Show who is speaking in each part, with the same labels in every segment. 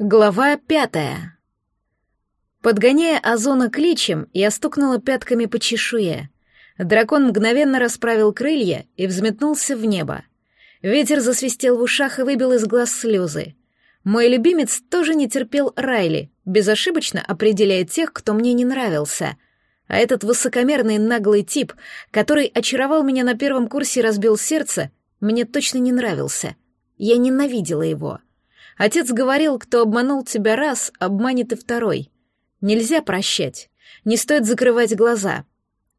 Speaker 1: Глава пятая. Подгоняя Озона кличем, я стукнула пятками по чешуе. Дракон мгновенно расправил крылья и взметнулся в небо. Ветер засвистел в ушах и выбил из глаз слезы. Мой любимец тоже не терпел Райли, безошибочно определяя тех, кто мне не нравился. А этот высокомерный наглый тип, который очаровал меня на первом курсе и разбил сердце, мне точно не нравился. Я ненавидела его. Отец говорил, кто обманул тебя раз, обманет и второй. Нельзя прощать. Не стоит закрывать глаза.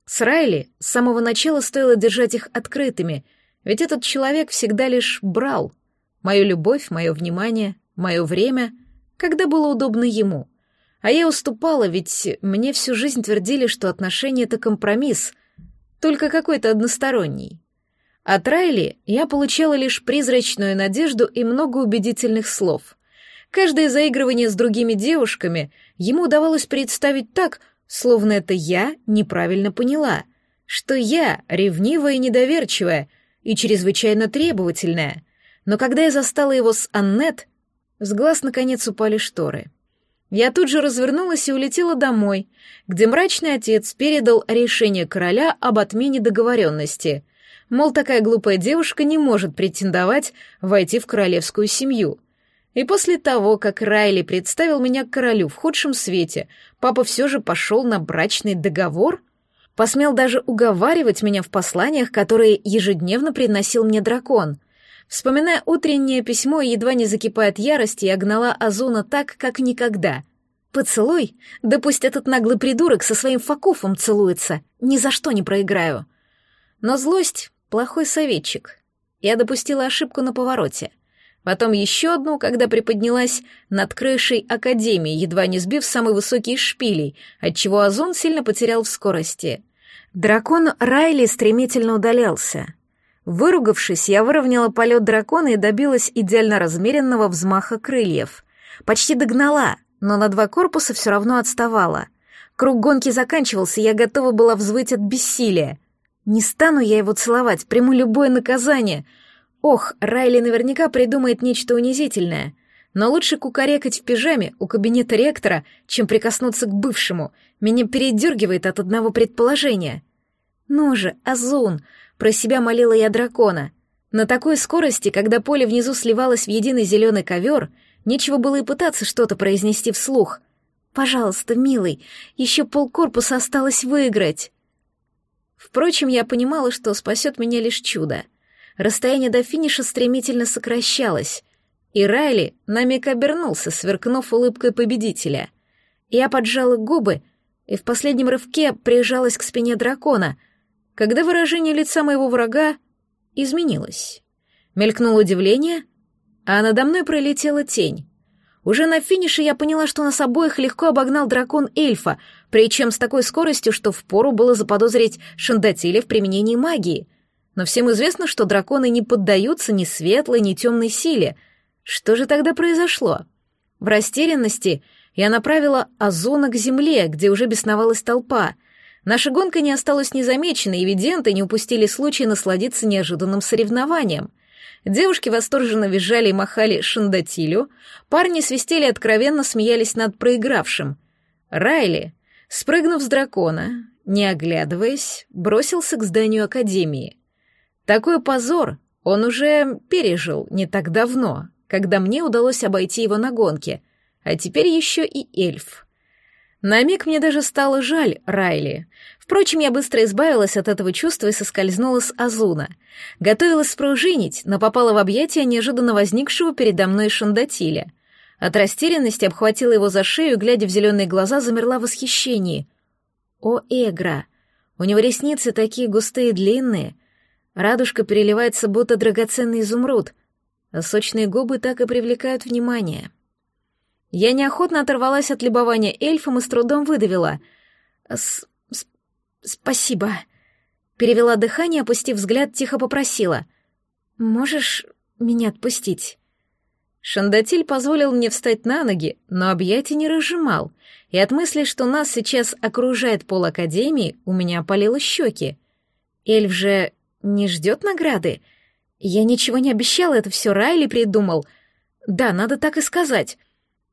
Speaker 1: С Райли с самого начала стоило держать их открытыми, ведь этот человек всегда лишь брал. Мою любовь, мое внимание, мое время, когда было удобно ему. А я уступала, ведь мне всю жизнь твердили, что отношения — это компромисс, только какой-то односторонний. От Райли я получала лишь призрачную надежду и много убедительных слов. Каждое заигрывание с другими девушками ему удавалось представить так, словно это я неправильно поняла, что я ревнивая и недоверчивая и чрезвычайно требовательная. Но когда я застала его с Аннет, с глаз наконец упали шторы. Я тут же развернулась и улетела домой, где мрачный отец передал решение короля об отмене договоренности — Мол, такая глупая девушка не может претендовать войти в королевскую семью. И после того, как Райли представил меня к королю в худшем свете, папа все же пошел на брачный договор? Посмел даже уговаривать меня в посланиях, которые ежедневно приносил мне дракон. Вспоминая утреннее письмо, едва не закипает ярость, я гнала Азуна так, как никогда. «Поцелуй? Да пусть этот наглый придурок со своим факуфом целуется. Ни за что не проиграю». Но злость Плохой советчик. Я допустила ошибку на повороте. Потом еще одну, когда приподнялась над крышей Академии, едва не сбив самый высокий из шпилей, отчего Озон сильно потерял в скорости. Дракон Райли стремительно удалялся. Выругавшись, я выровняла полет дракона и добилась идеально размеренного взмаха крыльев. Почти догнала, но на два корпуса все равно отставала. Круг гонки заканчивался, я готова была взвыть от бессилия. Не стану я его целовать, приму любое наказание. Ох, Райли наверняка придумает нечто унизительное. Но лучше кукарекать в пижаме у кабинета ректора, чем прикоснуться к бывшему. Меня передергивает от одного предположения. Ну же, Азун, про себя молила я дракона. На такой скорости, когда поле внизу сливалось в единый зеленый ковер, нечего было и пытаться что-то произнести вслух. «Пожалуйста, милый, еще полкорпуса осталось выиграть». Впрочем, я понимала, что спасет меня лишь чудо. Расстояние до финиша стремительно сокращалось, и Райли на миг обернулся, сверкнув улыбкой победителя. Я поджала губы и в последнем рывке прижалась к спине дракона, когда выражение лица моего врага изменилось. Мелькнуло удивление, а надо мной пролетела тень. Уже на финише я поняла, что нас обоих легко обогнал дракон эльфа, причем с такой скоростью, что впору было заподозрить Шандатиля в применении магии. Но всем известно, что драконы не поддаются ни светлой, ни темной силе. Что же тогда произошло? В растерянности я направила Озона к земле, где уже бесновалась толпа. Наша гонка не осталась незамеченной, и виденты не упустили случая насладиться неожиданным соревнованием — Девушки восторженно визжали и махали шандатилю, парни свистели откровенно смеялись над проигравшим. Райли, спрыгнув с дракона, не оглядываясь, бросился к зданию Академии. Такой позор он уже пережил не так давно, когда мне удалось обойти его на гонке, а теперь еще и эльф. На миг мне даже стало жаль Райли. Впрочем, я быстро избавилась от этого чувства и соскользнула с Азуна. Готовилась спружинить, но попала в объятия неожиданно возникшего передо мной Шандатиля. От растерянности обхватила его за шею, глядя в зеленые глаза, замерла в восхищении. О, Эгра! У него ресницы такие густые и длинные. Радужка переливается, будто драгоценный изумруд, а сочные губы так и привлекают внимание. — я неохотно оторвалась от любования эльфом и с трудом выдавила. С -с «Спасибо». Перевела дыхание, опустив взгляд, тихо попросила. «Можешь меня отпустить?» Шандатиль позволил мне встать на ноги, но объятия не разжимал, и от мысли, что нас сейчас окружает пол Академии, у меня опалило щеки. Эльф же не ждет награды? Я ничего не обещала, это все Райли придумал. Да, надо так и сказать.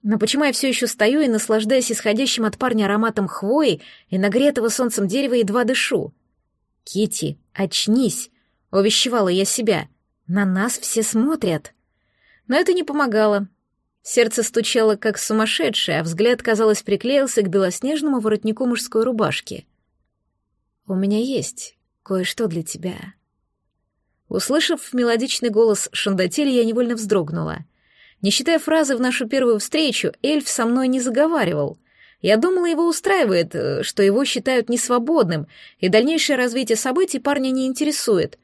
Speaker 1: Но почему я все еще стою и, наслаждаясь исходящим от парня ароматом хвои и нагретого солнцем дерева, едва дышу? Кити, очнись, увещевала я себя. На нас все смотрят. Но это не помогало. Сердце стучало как сумасшедшее, а взгляд, казалось, приклеился к белоснежному воротнику мужской рубашки. «У меня есть кое-что для тебя». Услышав мелодичный голос Шандатель, я невольно вздрогнула. Не считая фразы в нашу первую встречу, эльф со мной не заговаривал. Я думала, его устраивает, э, что его считают несвободным, и дальнейшее развитие событий парня не интересует.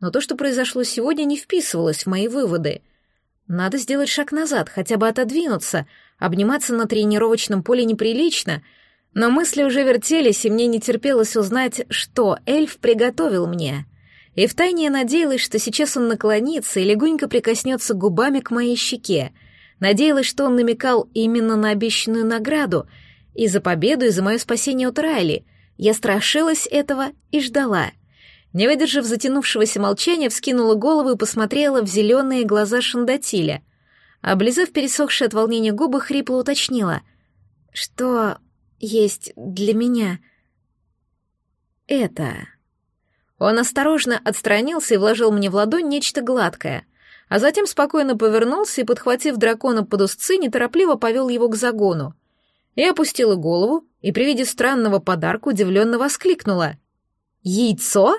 Speaker 1: Но то, что произошло сегодня, не вписывалось в мои выводы — надо сделать шаг назад, хотя бы отодвинуться. Обниматься на тренировочном поле неприлично. Но мысли уже вертелись, и мне не терпелось узнать, что эльф приготовил мне. И втайне я надеялась, что сейчас он наклонится и легонько прикоснется губами к моей щеке. Надеялась, что он намекал именно на обещанную награду и за победу, и за мое спасение от Райли. Я страшилась этого и ждала — не выдержав затянувшегося молчания, вскинула голову и посмотрела в зеленые глаза Шандатиля. Облизав пересохшие от волнения губы, хрипло уточнила. «Что есть для меня это?» Он осторожно отстранился и вложил мне в ладонь нечто гладкое, а затем спокойно повернулся и, подхватив дракона под узцы, неторопливо повел его к загону. Я опустила голову и при виде странного подарка удивленно воскликнула. «Яйцо?»